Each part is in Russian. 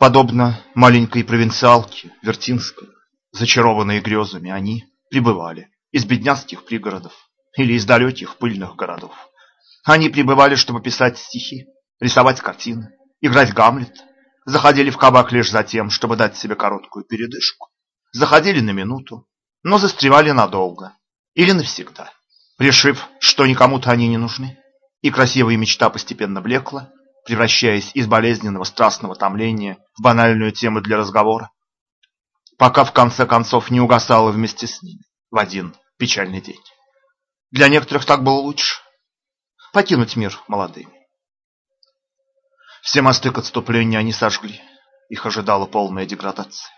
Подобно маленькой провинциалке Вертинской, зачарованные грезами, они прибывали из бедняцких пригородов или из далеких пыльных городов. Они прибывали, чтобы писать стихи, рисовать картины, играть Гамлет, заходили в кабак лишь за тем, чтобы дать себе короткую передышку, заходили на минуту, но застревали надолго или навсегда, решив, что никому-то они не нужны, и красивая мечта постепенно блекла, превращаясь из болезненного страстного томления в банальную тему для разговора, пока в конце концов не угасала вместе с ними в один печальный день. Для некоторых так было лучше покинуть мир молодыми. Все мосты к отступлению они сожгли. Их ожидала полная деградация.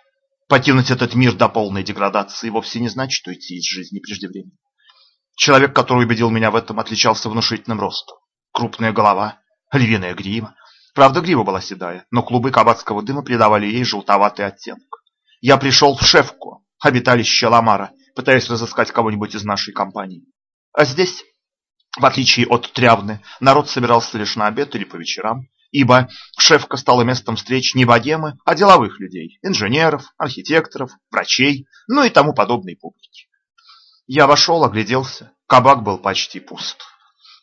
Покинуть этот мир до полной деградации вовсе не значит уйти из жизни преждевременно. Человек, который убедил меня в этом, отличался внушительным ростом. Крупная голова, львиная грива. Правда, грива была седая, но клубы кабацкого дыма придавали ей желтоватый оттенок. Я пришел в Шефку, обиталище Ламара, пытаясь разыскать кого-нибудь из нашей компании. А здесь, в отличие от Трявны, народ собирался лишь на обед или по вечерам, ибо Шефка стала местом встреч не богемы, а деловых людей, инженеров, архитекторов, врачей, ну и тому подобной публики. Я вошел, огляделся, кабак был почти пуст.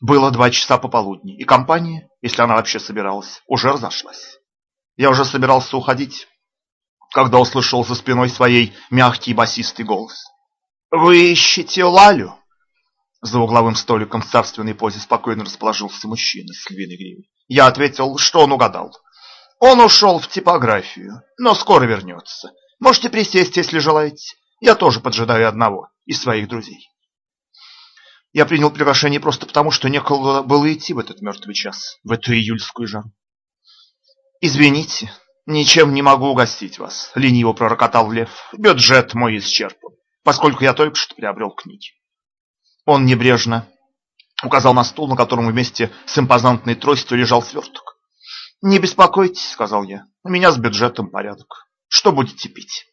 Было два часа пополудни, и компания, если она вообще собиралась, уже разошлась. Я уже собирался уходить, когда услышал за спиной своей мягкий басистый голос. «Вы ищете Лалю?» За угловым столиком в царственной позе спокойно расположился мужчина с львиной гривой. Я ответил, что он угадал. Он ушел в типографию, но скоро вернется. Можете присесть, если желаете. Я тоже поджидаю одного из своих друзей. Я принял приглашение просто потому, что некогда было идти в этот мертвый час, в эту июльскую жару. «Извините, ничем не могу угостить вас», — лениво пророкотал Лев. «Бюджет мой исчерпан, поскольку я только что приобрел книги». Он небрежно указал на стул, на котором вместе с импозантной тростью лежал сверток. «Не беспокойтесь», — сказал я, — «у меня с бюджетом порядок. Что будете пить?»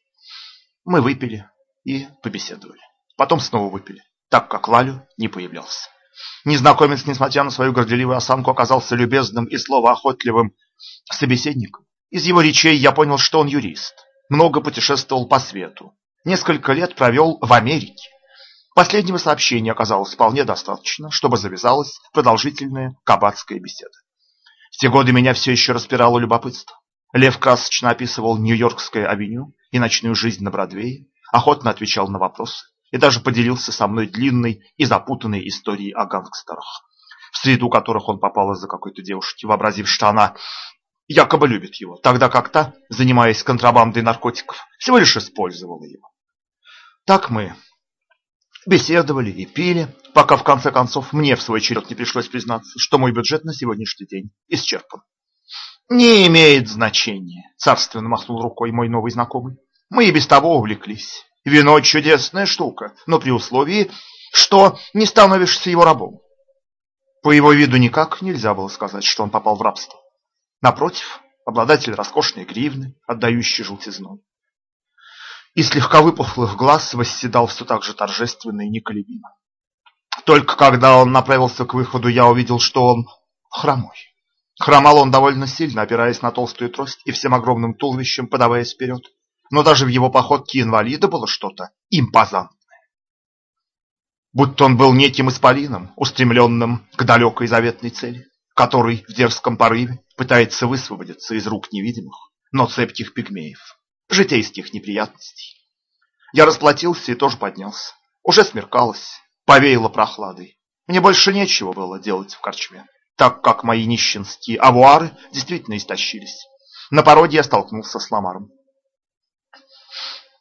Мы выпили и побеседовали. Потом снова выпили так как Лалю не появлялся. Незнакомец, несмотря на свою горделивую осанку, оказался любезным и словоохотливым собеседником. Из его речей я понял, что он юрист, много путешествовал по свету, несколько лет провел в Америке. Последнего сообщения оказалось вполне достаточно, чтобы завязалась продолжительная кабацкая беседа. В те годы меня все еще распирало любопытство. Лев красочно описывал Нью-Йоркское авеню и ночную жизнь на Бродвее, охотно отвечал на вопросы и даже поделился со мной длинной и запутанной историей о гангстерах, в среду которых он попал из-за какой-то девушки, вообразив, что она якобы любит его, тогда как та, занимаясь контрабандой наркотиков, всего лишь использовала его. Так мы беседовали и пили, пока в конце концов мне в свой черед не пришлось признаться, что мой бюджет на сегодняшний день исчерпан. «Не имеет значения», — царственно махнул рукой мой новый знакомый. «Мы и без того увлеклись. Вино чудесная штука, но при условии, что не становишься его рабом. По его виду никак нельзя было сказать, что он попал в рабство. Напротив, обладатель роскошной гривны, отдающей желтизной. И слегка выпухлых глаз восседал все так же торжественно и неколебимо. Только когда он направился к выходу, я увидел, что он хромой. Хромал он довольно сильно, опираясь на толстую трость и всем огромным туловищем подаваясь вперед но даже в его походке инвалида было что-то импозантное. Будто он был неким исполином, устремленным к далекой заветной цели, который в дерзком порыве пытается высвободиться из рук невидимых, но цепких пигмеев, житейских неприятностей. Я расплатился и тоже поднялся. Уже смеркалось, повеяло прохладой. Мне больше нечего было делать в корчме, так как мои нищенские авуары действительно истощились. На породе я столкнулся с Ламаром.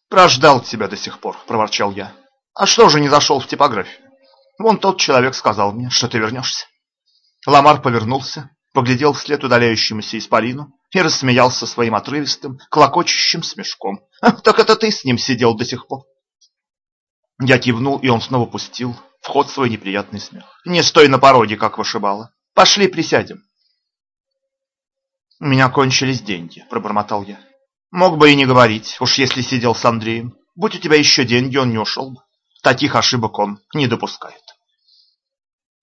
«Прождал тебя до сих пор», — проворчал я. «А что же не зашел в типографию? Вон тот человек сказал мне, что ты вернешься». Ламар повернулся, поглядел вслед удаляющемуся исполину и рассмеялся своим отрывистым, клокочущим смешком. «Так это ты с ним сидел до сих пор?» Я кивнул, и он снова пустил в ход свой неприятный смех. «Не стой на пороге, как вышибала. Пошли присядем». «У меня кончились деньги», — пробормотал я. Мог бы и не говорить, уж если сидел с Андреем. Будь у тебя еще деньги, он не ушел бы. Таких ошибок он не допускает.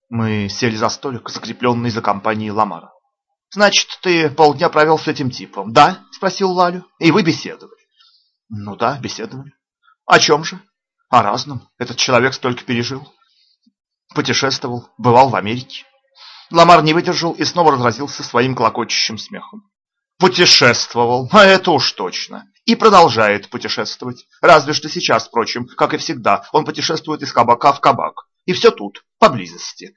Мы сели за столик, закрепленный за компанией Ламара. Значит, ты полдня провел с этим типом, да? Спросил Лалю. И вы беседовали. Ну да, беседовали. О чем же? О разном. Этот человек столько пережил. Путешествовал, бывал в Америке. Ламар не выдержал и снова разразился своим клокочущим смехом. Путешествовал, а это уж точно. И продолжает путешествовать. Разве что сейчас, впрочем, как и всегда, он путешествует из кабака в кабак. И все тут, поблизости.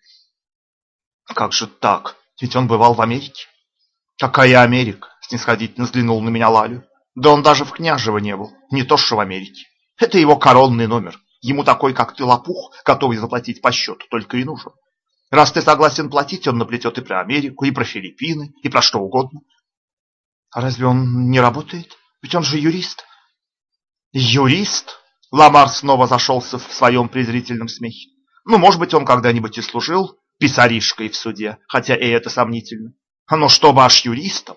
Как же так? Ведь он бывал в Америке. Какая Америка? Снисходительно взглянул на меня Лалю. Да он даже в Княжево не был, не то что в Америке. Это его коронный номер. Ему такой, как ты, лопух, готовый заплатить по счету, только и нужен. Раз ты согласен платить, он наплетет и про Америку, и про Филиппины, и про что угодно. А разве он не работает? Ведь он же юрист. Юрист? Ламар снова зашелся в своем презрительном смехе. Ну, может быть, он когда-нибудь и служил писаришкой в суде, хотя и это сомнительно. Но чтобы аж юристом?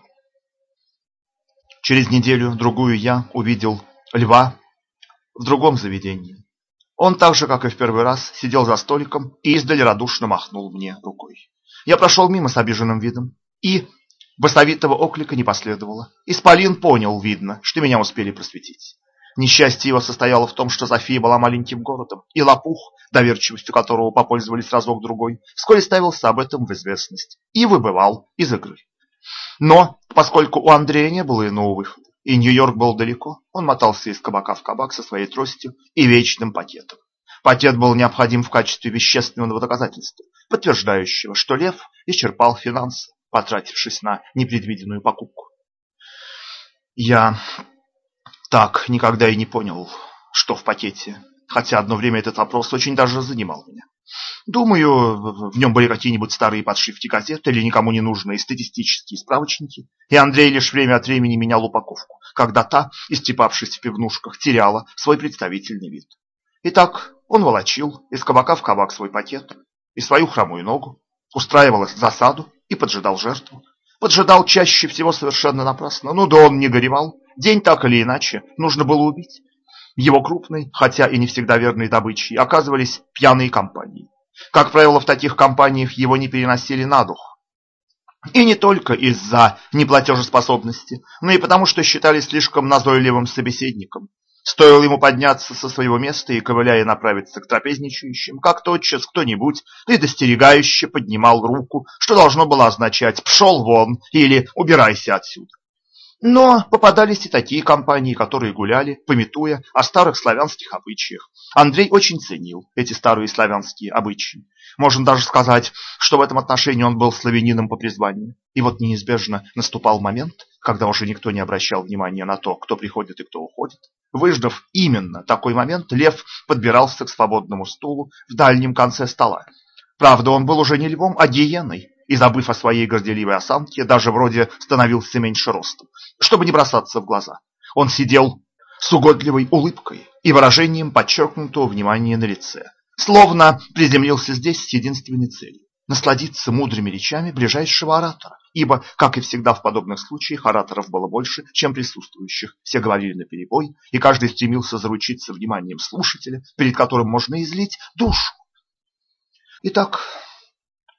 Через неделю-другую я увидел льва в другом заведении. Он так же, как и в первый раз, сидел за столиком и издали радушно махнул мне рукой. Я прошел мимо с обиженным видом, и басовитого оклика не последовало. Исполин понял, видно, что меня успели просветить. Несчастье его состояло в том, что София была маленьким городом, и Лопух, доверчивостью которого попользовались разок-другой, вскоре ставился об этом в известность и выбывал из игры. Но, поскольку у Андрея не было иного выхода, и Нью-Йорк был далеко, он мотался из кабака в кабак со своей тростью и вечным пакетом. Пакет был необходим в качестве вещественного доказательства, подтверждающего, что Лев исчерпал финансы, потратившись на непредвиденную покупку. Я так никогда и не понял, что в пакете, хотя одно время этот вопрос очень даже занимал меня. Думаю, в нем были какие-нибудь старые подшивки газет или никому не нужные статистические справочники, и Андрей лишь время от времени менял упаковку, когда та, истепавшись в пивнушках, теряла свой представительный вид. Итак, он волочил из кабака в кабак свой пакет и свою хромую ногу, устраивал засаду и поджидал жертву. Поджидал чаще всего совершенно напрасно. Ну да он не горевал. День так или иначе нужно было убить. Его крупной, хотя и не всегда верной добычей, оказывались пьяные компании. Как правило, в таких компаниях его не переносили на дух. И не только из-за неплатежеспособности, но и потому, что считали слишком назойливым собеседником. Стоило ему подняться со своего места и, ковыляя, направиться к трапезничающим, как тотчас кто-нибудь предостерегающе поднимал руку, что должно было означать «пшел вон» или «убирайся отсюда». Но попадались и такие компании, которые гуляли, пометуя о старых славянских обычаях. Андрей очень ценил эти старые славянские обычаи. Можно даже сказать, что в этом отношении он был славянином по призванию. И вот неизбежно наступал момент, когда уже никто не обращал внимания на то, кто приходит и кто уходит. Выждав именно такой момент, Лев подбирался к свободному стулу в дальнем конце стола. Правда, он был уже не львом, а гиеной, и, забыв о своей горделивой осанке, даже вроде становился меньше ростом, чтобы не бросаться в глаза. Он сидел с угодливой улыбкой и выражением подчеркнутого внимания на лице, словно приземлился здесь с единственной целью – насладиться мудрыми речами ближайшего оратора, ибо, как и всегда в подобных случаях, ораторов было больше, чем присутствующих. Все говорили наперебой, и каждый стремился заручиться вниманием слушателя, перед которым можно излить душу. Итак,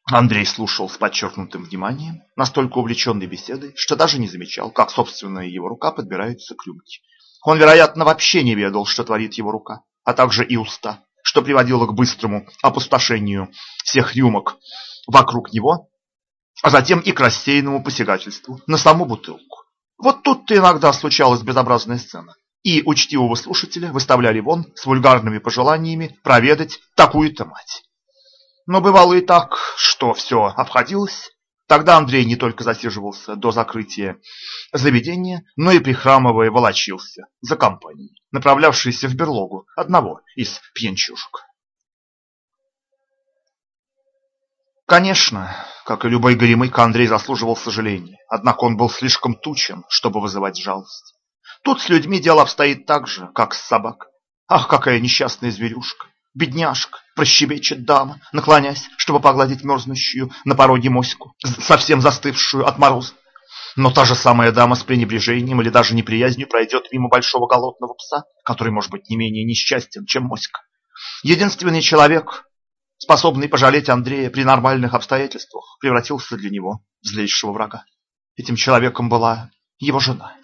Андрей слушал с подчеркнутым вниманием, настолько увлеченный беседой, что даже не замечал, как собственная его рука подбирается к рюмке. Он, вероятно, вообще не ведал, что творит его рука, а также и уста, что приводило к быстрому опустошению всех рюмок вокруг него, а затем и к рассеянному посягательству на саму бутылку. Вот тут-то иногда случалась безобразная сцена, и учтивого слушателя выставляли вон с вульгарными пожеланиями проведать такую-то мать. Но бывало и так, что все обходилось. Тогда Андрей не только засиживался до закрытия заведения, но и прихрамывая волочился за компанией, направлявшейся в берлогу одного из пьянчушек. Конечно, как и любой горемык, Андрей заслуживал сожаления, однако он был слишком тучен, чтобы вызывать жалость. Тут с людьми дело обстоит так же, как с собакой. Ах, какая несчастная зверюшка! Бедняжка, прощебечет дама, наклонясь, чтобы погладить мерзнущую на пороге моську, совсем застывшую от мороза. Но та же самая дама с пренебрежением или даже неприязнью пройдет мимо большого голодного пса, который может быть не менее несчастен, чем моська. Единственный человек, способный пожалеть Андрея при нормальных обстоятельствах, превратился для него в злейшего врага. Этим человеком была его жена.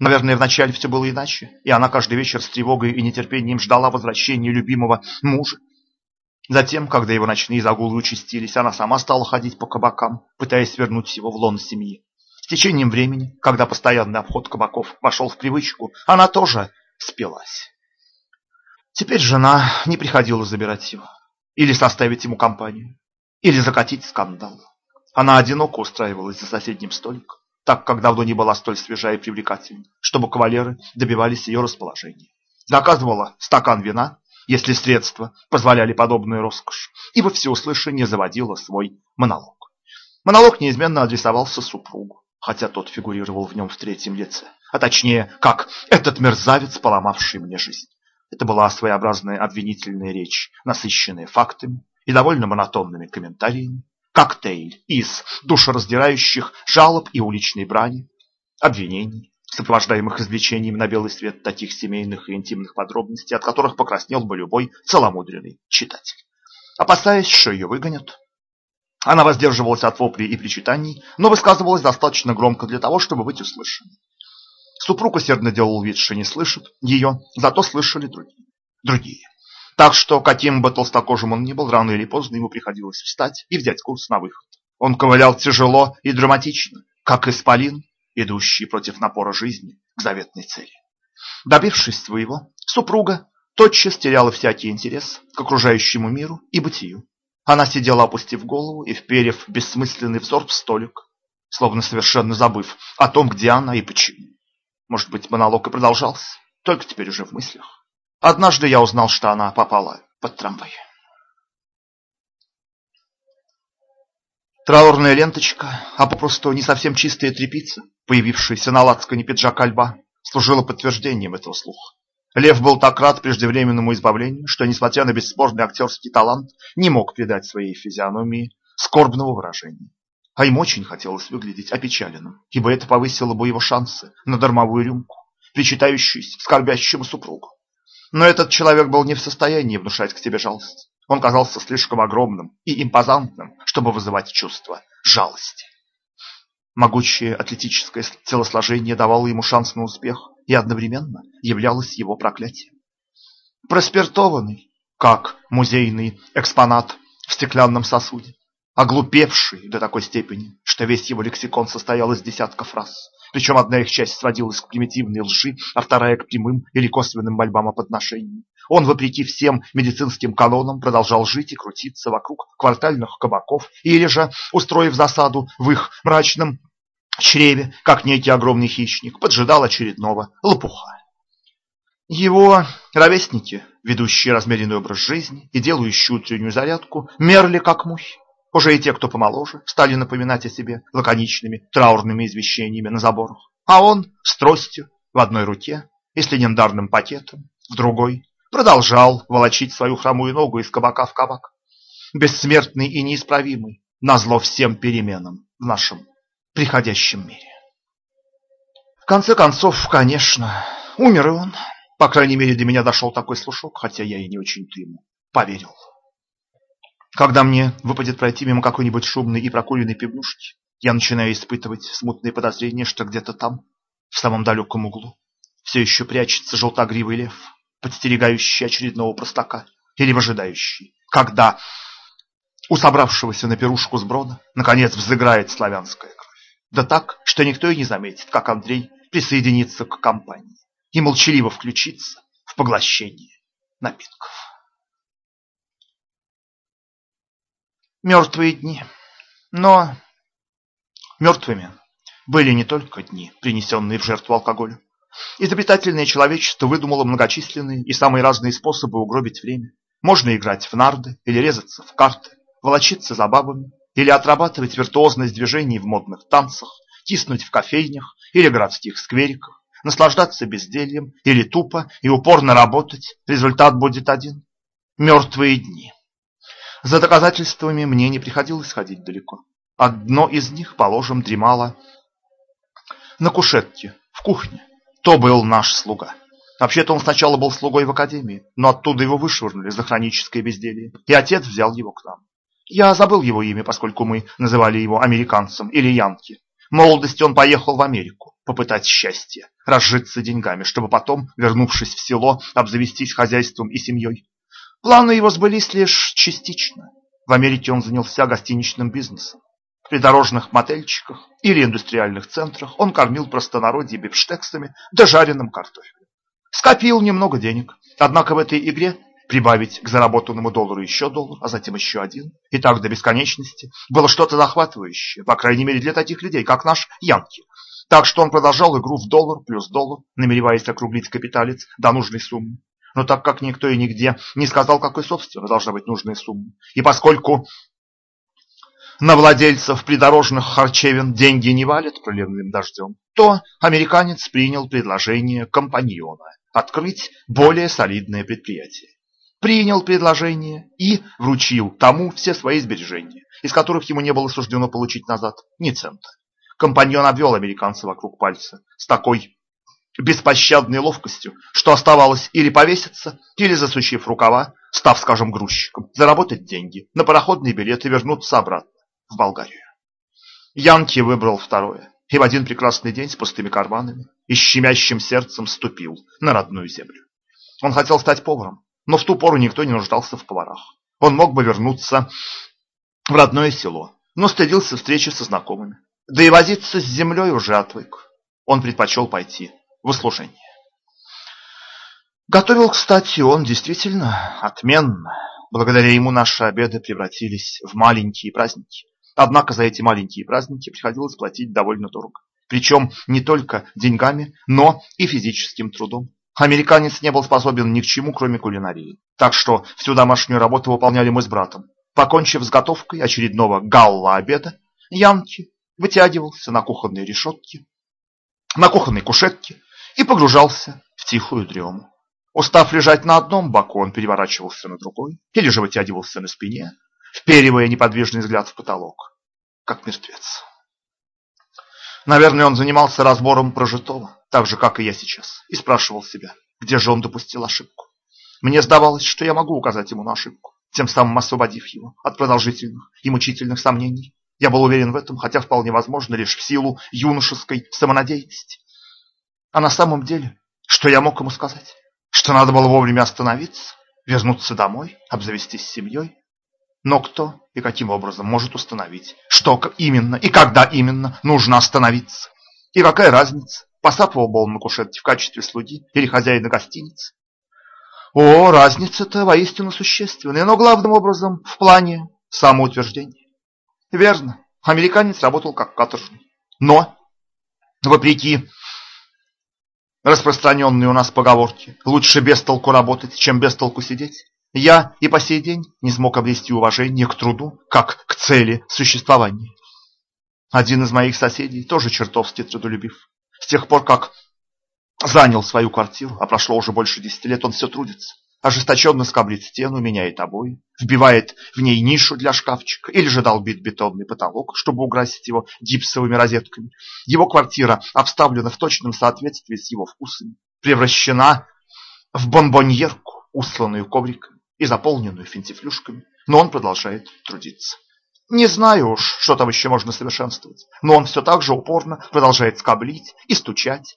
Наверное, вначале все было иначе, и она каждый вечер с тревогой и нетерпением ждала возвращения любимого мужа. Затем, когда его ночные загулы участились, она сама стала ходить по кабакам, пытаясь вернуть его в лон семьи. С течением времени, когда постоянный обход кабаков вошел в привычку, она тоже спилась. Теперь жена не приходила забирать его, или составить ему компанию, или закатить скандал. Она одиноко устраивалась за соседним столиком, так как давно не была столь свежа и привлекательна, чтобы кавалеры добивались ее расположения. Заказывала стакан вина, если средства позволяли подобную роскошь, и во всеуслышание заводила свой монолог. Монолог неизменно адресовался супругу, хотя тот фигурировал в нем в третьем лице, а точнее, как «этот мерзавец, поломавший мне жизнь». Это была своеобразная обвинительная речь, насыщенная фактами и довольно монотонными комментариями, коктейль из душераздирающих жалоб и уличной брани, обвинений, сопровождаемых извлечением на белый свет таких семейных и интимных подробностей, от которых покраснел бы любой целомудренный читатель. Опасаясь, что ее выгонят, она воздерживалась от воплей и причитаний, но высказывалась достаточно громко для того, чтобы быть услышанной. Супруг усердно делал вид, что не слышит ее, зато слышали другие. другие. Так что, каким бы толстокожим он ни был, рано или поздно ему приходилось встать и взять курс на выход. Он ковылял тяжело и драматично, как исполин, идущий против напора жизни к заветной цели. Добившись своего, супруга тотчас теряла всякий интерес к окружающему миру и бытию. Она сидела, опустив голову и вперев бессмысленный взор в столик, словно совершенно забыв о том, где она и почему. Может быть, монолог и продолжался, только теперь уже в мыслях. Однажды я узнал, что она попала под трамвай. Траурная ленточка, а попросту не совсем чистая тряпица, появившаяся на лацкане пиджака льва, служила подтверждением этого слуха. Лев был так рад преждевременному избавлению, что, несмотря на бесспорный актерский талант, не мог придать своей физиономии скорбного выражения. А ему очень хотелось выглядеть опечаленным, ибо это повысило бы его шансы на дармовую рюмку, причитающуюся скорбящему супругу. Но этот человек был не в состоянии внушать к тебе жалость. Он казался слишком огромным и импозантным, чтобы вызывать чувство жалости. Могучее атлетическое телосложение давало ему шанс на успех и одновременно являлось его проклятием. Проспиртованный, как музейный экспонат в стеклянном сосуде, оглупевший до такой степени, что весь его лексикон состоял из десятков фраз, причем одна их часть сводилась к примитивной лжи, а вторая к прямым или косвенным мольбам о подношении. Он, вопреки всем медицинским канонам, продолжал жить и крутиться вокруг квартальных кабаков, или же, устроив засаду в их мрачном чреве, как некий огромный хищник, поджидал очередного лопуха. Его ровесники, ведущие размеренный образ жизни и делающие утреннюю зарядку, мерли как мухи. Уже и те, кто помоложе, стали напоминать о себе лаконичными траурными извещениями на заборах. А он с тростью в одной руке и с легендарным пакетом в другой продолжал волочить свою хромую ногу из кабака в кабак. Бессмертный и неисправимый, назло всем переменам в нашем приходящем мире. В конце концов, конечно, умер и он. По крайней мере, до меня дошел такой слушок, хотя я и не очень-то ему поверил. Когда мне выпадет пройти мимо какой-нибудь шумной и прокуренной пивнушки, я начинаю испытывать смутные подозрения, что где-то там, в самом далеком углу, все еще прячется желтогривый лев, подстерегающий очередного простака или выжидающий, когда у собравшегося на пирушку сброда наконец взыграет славянская кровь. Да так, что никто и не заметит, как Андрей присоединится к компании и молчаливо включится в поглощение напитков. Мертвые дни. Но мертвыми были не только дни, принесенные в жертву алкоголю. Изобретательное человечество выдумало многочисленные и самые разные способы угробить время. Можно играть в нарды или резаться в карты, волочиться за бабами или отрабатывать виртуозность движений в модных танцах, тиснуть в кофейнях или городских сквериках, наслаждаться бездельем или тупо и упорно работать. Результат будет один – мертвые дни. За доказательствами мне не приходилось ходить далеко. Одно из них, положим, дремало на кушетке в кухне. То был наш слуга. Вообще-то он сначала был слугой в академии, но оттуда его вышвырнули за хроническое безделье, и отец взял его к нам. Я забыл его имя, поскольку мы называли его американцем или янки. В молодости он поехал в Америку попытать счастье, разжиться деньгами, чтобы потом, вернувшись в село, обзавестись хозяйством и семьей. Планы его сбылись лишь частично. В Америке он занялся гостиничным бизнесом. В придорожных мотельчиках или индустриальных центрах он кормил простонародье бифштексами да жареным картофелем. Скопил немного денег, однако в этой игре прибавить к заработанному доллару еще доллар, а затем еще один, и так до бесконечности, было что-то захватывающее, по крайней мере для таких людей, как наш Янки. Так что он продолжал игру в доллар плюс доллар, намереваясь округлить капиталец до нужной суммы. Но так как никто и нигде не сказал, какой собственно должна быть нужная сумма, и поскольку на владельцев придорожных харчевин деньги не валят проливным дождем, то американец принял предложение компаньона открыть более солидное предприятие. Принял предложение и вручил тому все свои сбережения, из которых ему не было суждено получить назад ни цента. Компаньон обвел американца вокруг пальца с такой беспощадной ловкостью, что оставалось или повеситься, или, засучив рукава, став, скажем, грузчиком, заработать деньги на пароходный билет и вернуться обратно в Болгарию. Янки выбрал второе, и в один прекрасный день с пустыми карманами и щемящим сердцем ступил на родную землю. Он хотел стать поваром, но в ту пору никто не нуждался в поварах. Он мог бы вернуться в родное село, но стыдился встречи со знакомыми. Да и возиться с землей уже отвык. Он предпочел пойти в услужение. Готовил, кстати, он действительно отменно. Благодаря ему наши обеды превратились в маленькие праздники. Однако за эти маленькие праздники приходилось платить довольно дорого. Причем не только деньгами, но и физическим трудом. Американец не был способен ни к чему, кроме кулинарии. Так что всю домашнюю работу выполняли мы с братом. Покончив с готовкой очередного галла-обеда, Янки вытягивался на кухонной решетке, на кухонной кушетке и погружался в тихую дрему. Устав лежать на одном боку, он переворачивался на другой или же вытягивался на спине, вперивая неподвижный взгляд в потолок, как мертвец. Наверное, он занимался разбором прожитого, так же, как и я сейчас, и спрашивал себя, где же он допустил ошибку. Мне сдавалось, что я могу указать ему на ошибку, тем самым освободив его от продолжительных и мучительных сомнений. Я был уверен в этом, хотя вполне возможно лишь в силу юношеской самонадеянности. А на самом деле, что я мог ему сказать? Что надо было вовремя остановиться, вернуться домой, обзавестись семьей? Но кто и каким образом может установить, что именно и когда именно нужно остановиться? И какая разница, посапывал бы он на кушетке в качестве слуги или хозяина гостиницы? О, разница-то воистину существенная, но главным образом в плане самоутверждения. Верно, американец работал как каторжный. Но, вопреки распространенной у нас поговорке, лучше без толку работать, чем без толку сидеть, я и по сей день не смог обрести уважение к труду, как к цели существования. Один из моих соседей тоже чертовски трудолюбив. С тех пор, как занял свою квартиру, а прошло уже больше десяти лет, он все трудится. Ожесточенно скоблит стену, меняет обои, вбивает в ней нишу для шкафчика или же долбит бетонный потолок, чтобы украсить его гипсовыми розетками. Его квартира обставлена в точном соответствии с его вкусами, превращена в бомбоньерку, усланную ковриками и заполненную финтифлюшками, но он продолжает трудиться. Не знаю уж, что там еще можно совершенствовать, но он все так же упорно продолжает скоблить и стучать.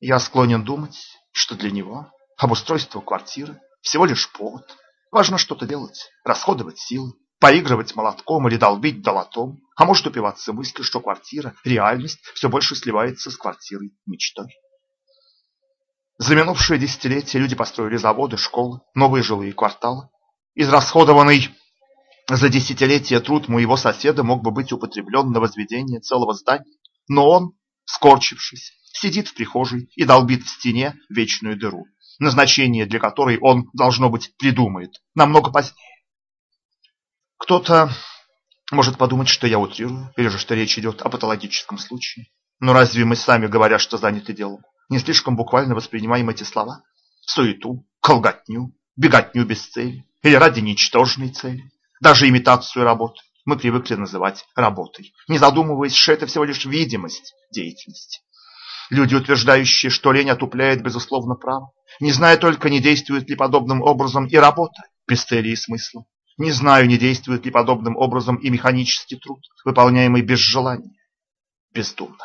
Я склонен думать, что для него обустройство квартиры всего лишь повод. Важно что-то делать, расходовать силы, поигрывать молотком или долбить долотом, а может упиваться мыслью, что квартира, реальность, все больше сливается с квартирой мечтой. За минувшие десятилетия люди построили заводы, школы, новые жилые кварталы. Израсходованный за десятилетия труд моего соседа мог бы быть употреблен на возведение целого здания, но он, скорчившись, сидит в прихожей и долбит в стене вечную дыру, назначение для которой он, должно быть, придумает намного позднее. Кто-то может подумать, что я утрирую, или же что речь идет о патологическом случае. Но разве мы сами, говоря, что заняты делом, не слишком буквально воспринимаем эти слова? Суету, колготню, беготню без цели или ради ничтожной цели. Даже имитацию работы мы привыкли называть работой, не задумываясь, что это всего лишь видимость деятельности. Люди, утверждающие, что лень отупляет, безусловно, право, не зная только, не действует ли подобным образом и работа, без цели и смысла. Не знаю, не действует ли подобным образом и механический труд, выполняемый без желания. бездумно.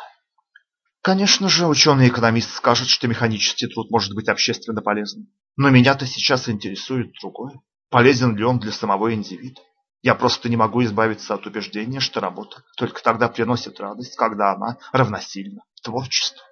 Конечно же, ученый-экономист скажет, что механический труд может быть общественно полезным. Но меня-то сейчас интересует другое. Полезен ли он для самого индивида? Я просто не могу избавиться от убеждения, что работа только тогда приносит радость, когда она равносильна творчеству.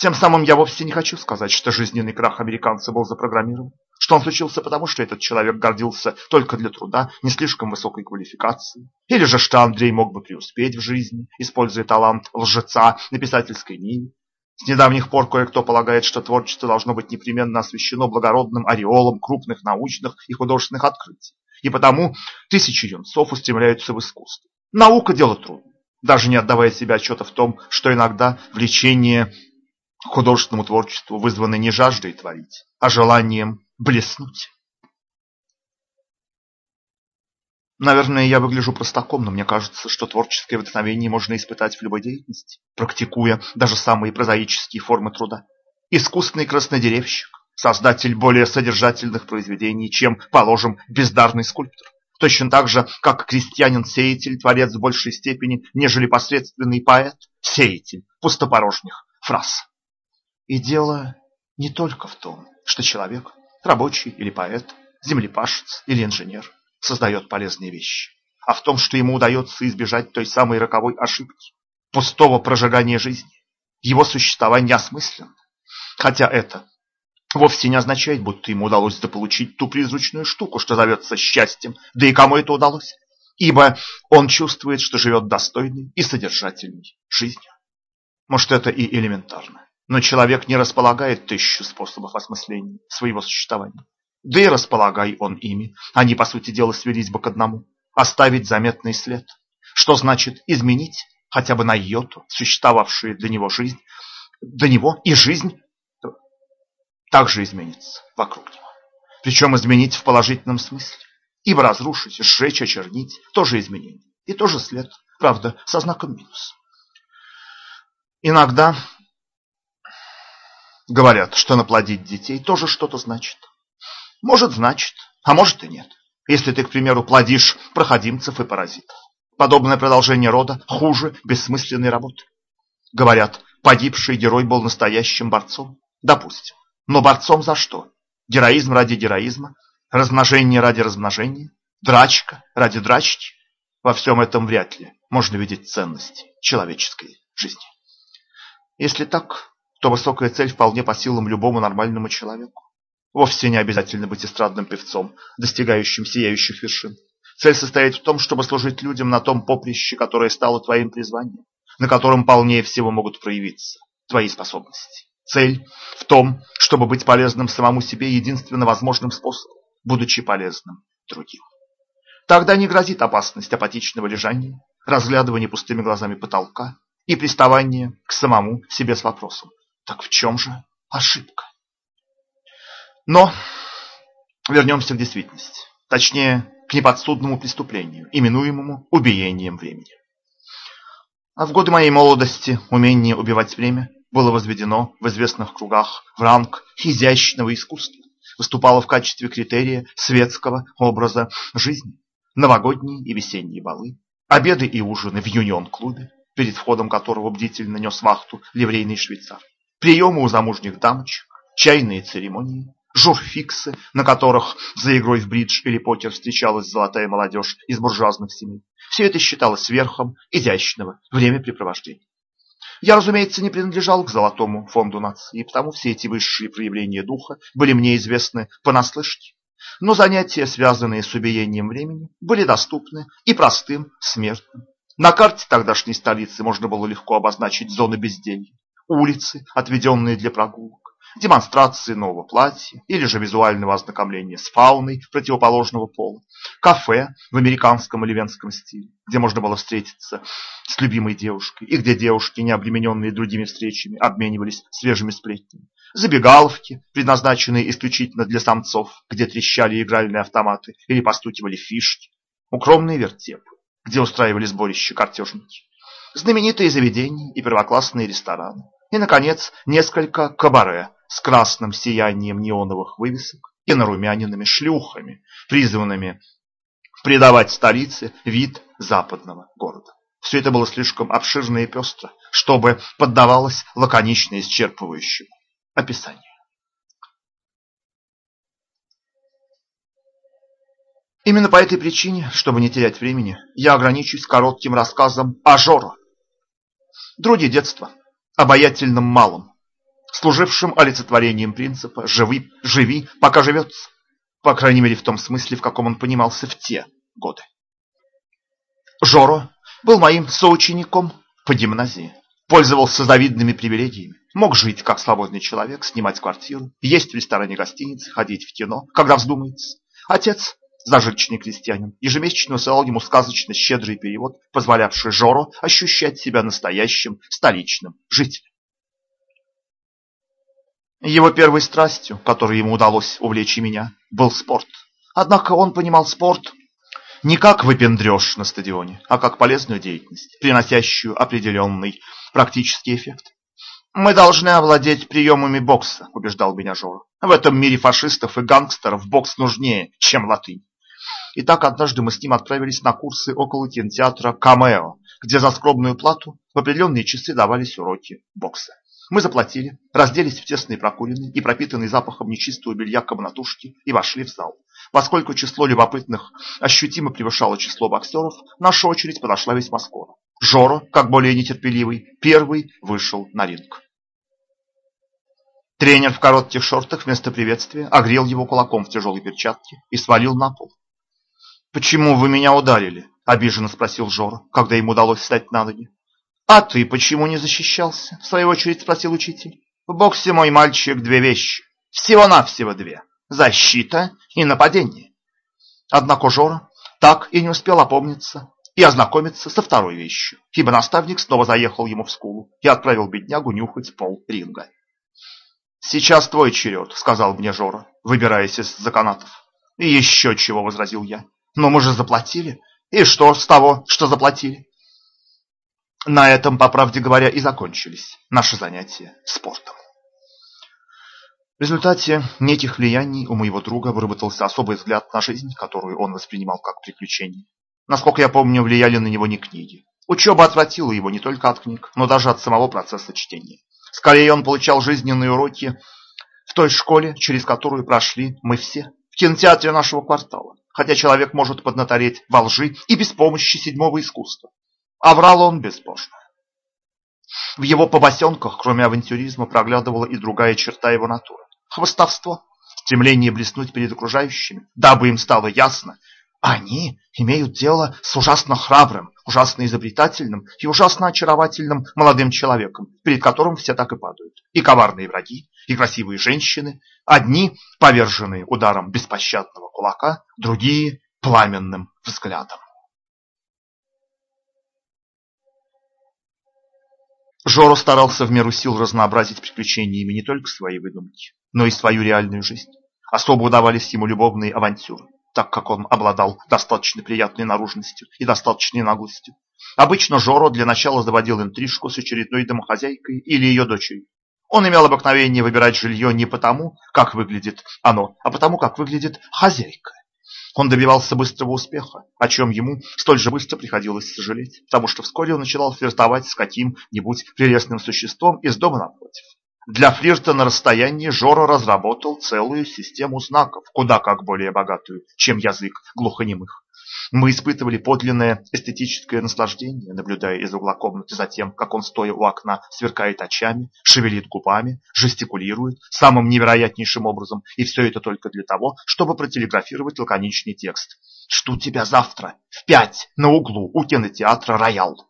Тем самым я вовсе не хочу сказать, что жизненный крах американца был запрограммирован, что он случился потому, что этот человек гордился только для труда, не слишком высокой квалификации, или же что Андрей мог бы преуспеть в жизни, используя талант лжеца на писательской ниве. С недавних пор кое-кто полагает, что творчество должно быть непременно освещено благородным ореолом крупных научных и художественных открытий, и потому тысячи юнцов устремляются в искусство. Наука – дело трудное, даже не отдавая себе отчета в том, что иногда влечение художественному творчеству вызваны не жаждой творить, а желанием блеснуть. Наверное, я выгляжу простаком, но мне кажется, что творческое вдохновение можно испытать в любой деятельности, практикуя даже самые прозаические формы труда. Искусный краснодеревщик, создатель более содержательных произведений, чем, положим, бездарный скульптор. Точно так же, как крестьянин-сеятель, творец в большей степени, нежели посредственный поэт, сеятель пустопорожних фраз. И дело не только в том, что человек, рабочий или поэт, землепашец или инженер, создает полезные вещи, а в том, что ему удается избежать той самой роковой ошибки, пустого прожигания жизни. Его существование осмысленно. Хотя это вовсе не означает, будто ему удалось заполучить ту призрачную штуку, что зовется счастьем, да и кому это удалось, ибо он чувствует, что живет достойной и содержательной жизнью. Может, это и элементарно. Но человек не располагает тысячу способов осмысления своего существования. Да и располагай он ими, они, по сути дела, свелись бы к одному – оставить заметный след. Что значит изменить хотя бы на йоту существовавшую для него жизнь, до него и жизнь также изменится вокруг него. Причем изменить в положительном смысле. Ибо разрушить, сжечь, очернить – тоже изменение. И тоже след, правда, со знаком минус. Иногда Говорят, что наплодить детей тоже что-то значит. Может, значит, а может и нет. Если ты, к примеру, плодишь проходимцев и паразитов. Подобное продолжение рода хуже бессмысленной работы. Говорят, погибший герой был настоящим борцом. Допустим. Но борцом за что? Героизм ради героизма? Размножение ради размножения? Драчка ради драчки? Во всем этом вряд ли можно видеть ценность человеческой жизни. Если так, то высокая цель вполне по силам любому нормальному человеку. Вовсе не обязательно быть эстрадным певцом, достигающим сияющих вершин. Цель состоит в том, чтобы служить людям на том поприще, которое стало твоим призванием, на котором полнее всего могут проявиться твои способности. Цель в том, чтобы быть полезным самому себе единственно возможным способом, будучи полезным другим. Тогда не грозит опасность апатичного лежания, разглядывания пустыми глазами потолка и приставания к самому себе с вопросом, так в чем же ошибка? Но вернемся к действительности. Точнее, к неподсудному преступлению, именуемому убиением времени. А в годы моей молодости умение убивать время было возведено в известных кругах в ранг изящного искусства, выступало в качестве критерия светского образа жизни. Новогодние и весенние балы, обеды и ужины в юнион-клубе, перед входом которого бдительно нес вахту ливрейный швейцар приемы у замужних дамочек, чайные церемонии, журфиксы, на которых за игрой в бридж или покер встречалась золотая молодежь из буржуазных семей. Все это считалось верхом изящного времяпрепровождения. Я, разумеется, не принадлежал к золотому фонду нации, и потому все эти высшие проявления духа были мне известны понаслышке. Но занятия, связанные с убиением времени, были доступны и простым смертным. На карте тогдашней столицы можно было легко обозначить зоны безделья улицы, отведенные для прогулок, демонстрации нового платья или же визуального ознакомления с фауной противоположного пола, кафе в американском или венском стиле, где можно было встретиться с любимой девушкой и где девушки, не обремененные другими встречами, обменивались свежими сплетнями, забегаловки, предназначенные исключительно для самцов, где трещали игральные автоматы или постукивали фишки, укромные вертепы, где устраивали сборища картежники, знаменитые заведения и первоклассные рестораны, и, наконец, несколько кабаре с красным сиянием неоновых вывесок и нарумяненными шлюхами, призванными придавать столице вид западного города. Все это было слишком обширно и пестро, чтобы поддавалось лаконично исчерпывающему описанию. Именно по этой причине, чтобы не терять времени, я ограничусь коротким рассказом о Жоро, друге детства, обаятельном малом, служившим олицетворением принципа «живи, живи, пока живется», по крайней мере в том смысле, в каком он понимался в те годы. Жоро был моим соучеником по гимназии, пользовался завидными привилегиями, мог жить как свободный человек, снимать квартиру, есть в ресторане гостиницы, ходить в кино, когда вздумается. Отец Зажиточный крестьянин ежемесячно высылал ему сказочно щедрый перевод, позволявший Жору ощущать себя настоящим столичным жителем. Его первой страстью, которой ему удалось увлечь и меня, был спорт. Однако он понимал спорт не как выпендреж на стадионе, а как полезную деятельность, приносящую определенный практический эффект. «Мы должны овладеть приемами бокса», – убеждал меня Жора. «В этом мире фашистов и гангстеров бокс нужнее, чем латынь». И так однажды мы с ним отправились на курсы около кинотеатра «Камео», где за скромную плату в определенные часы давались уроки бокса. Мы заплатили, разделись в тесные прокуренные и пропитанные запахом нечистого белья комнатушки и вошли в зал. Поскольку число любопытных ощутимо превышало число боксеров, наша очередь подошла весьма скоро. Жоро, как более нетерпеливый, первый вышел на ринг. Тренер в коротких шортах вместо приветствия огрел его кулаком в тяжелой перчатке и свалил на пол. «Почему вы меня ударили?» – обиженно спросил Жора, когда ему удалось встать на ноги. «А ты почему не защищался?» – в свою очередь спросил учитель. «В боксе, мой мальчик, две вещи. Всего-навсего две. Защита и нападение». Однако Жора так и не успел опомниться и ознакомиться со второй вещью, ибо наставник снова заехал ему в скулу и отправил беднягу нюхать пол ринга. «Сейчас твой черед», — сказал мне Жора, выбираясь из-за канатов. «И еще чего», — возразил я. Но мы же заплатили. И что с того, что заплатили? На этом, по правде говоря, и закончились наши занятия спортом. В результате неких влияний у моего друга выработался особый взгляд на жизнь, которую он воспринимал как приключение. Насколько я помню, влияли на него не книги. Учеба отвратила его не только от книг, но даже от самого процесса чтения. Скорее, он получал жизненные уроки в той школе, через которую прошли мы все, в кинотеатре нашего квартала хотя человек может поднатореть во лжи и без помощи седьмого искусства. А врал он безбожно. В его побосенках, кроме авантюризма, проглядывала и другая черта его натуры. Хвостовство, стремление блеснуть перед окружающими, дабы им стало ясно, они имеют дело с ужасно храбрым, ужасно изобретательным и ужасно очаровательным молодым человеком, перед которым все так и падают. И коварные враги, и красивые женщины, одни поверженные ударом беспощадного кулака, другие пламенным взглядом. Жоро старался в меру сил разнообразить приключениями не только свои выдумки, но и свою реальную жизнь. Особо удавались ему любовные авантюры так как он обладал достаточно приятной наружностью и достаточной наглостью. Обычно Жоро для начала заводил интрижку с очередной домохозяйкой или ее дочерью. Он имел обыкновение выбирать жилье не потому, как выглядит оно, а потому, как выглядит хозяйка. Он добивался быстрого успеха, о чем ему столь же быстро приходилось сожалеть, потому что вскоре он начинал флиртовать с каким-нибудь прелестным существом из дома напротив. Для флирта на расстоянии Жора разработал целую систему знаков, куда как более богатую, чем язык глухонемых. Мы испытывали подлинное эстетическое наслаждение, наблюдая из угла комнаты за тем, как он, стоя у окна, сверкает очами, шевелит губами, жестикулирует самым невероятнейшим образом, и все это только для того, чтобы протелеграфировать лаконичный текст. «Жду тебя завтра, в пять, на углу у кинотеатра «Роял».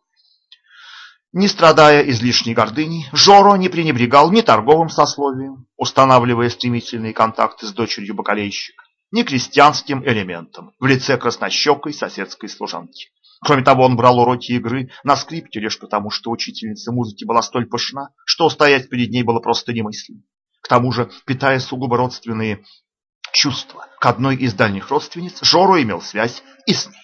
Не страдая излишней гордыней, Жоро не пренебрегал ни торговым сословием, устанавливая стремительные контакты с дочерью бакалейщика, ни крестьянским элементом в лице краснощекой соседской служанки. Кроме того, он брал уроки игры на скрипке лишь потому, что учительница музыки была столь пышна, что стоять перед ней было просто немыслимо. К тому же, питая сугубо родственные чувства к одной из дальних родственниц, Жоро имел связь и с ней.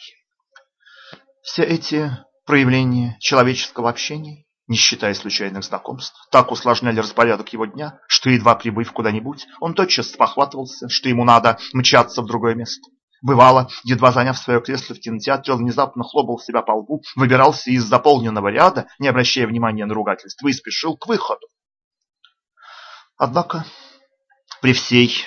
Все эти проявления человеческого общения, не считая случайных знакомств, так усложняли распорядок его дня, что едва прибыв куда-нибудь, он тотчас спохватывался, что ему надо мчаться в другое место. Бывало, едва заняв свое кресло в кинотеатре, он внезапно хлопал себя по лбу, выбирался из заполненного ряда, не обращая внимания на ругательство, и спешил к выходу. Однако, при всей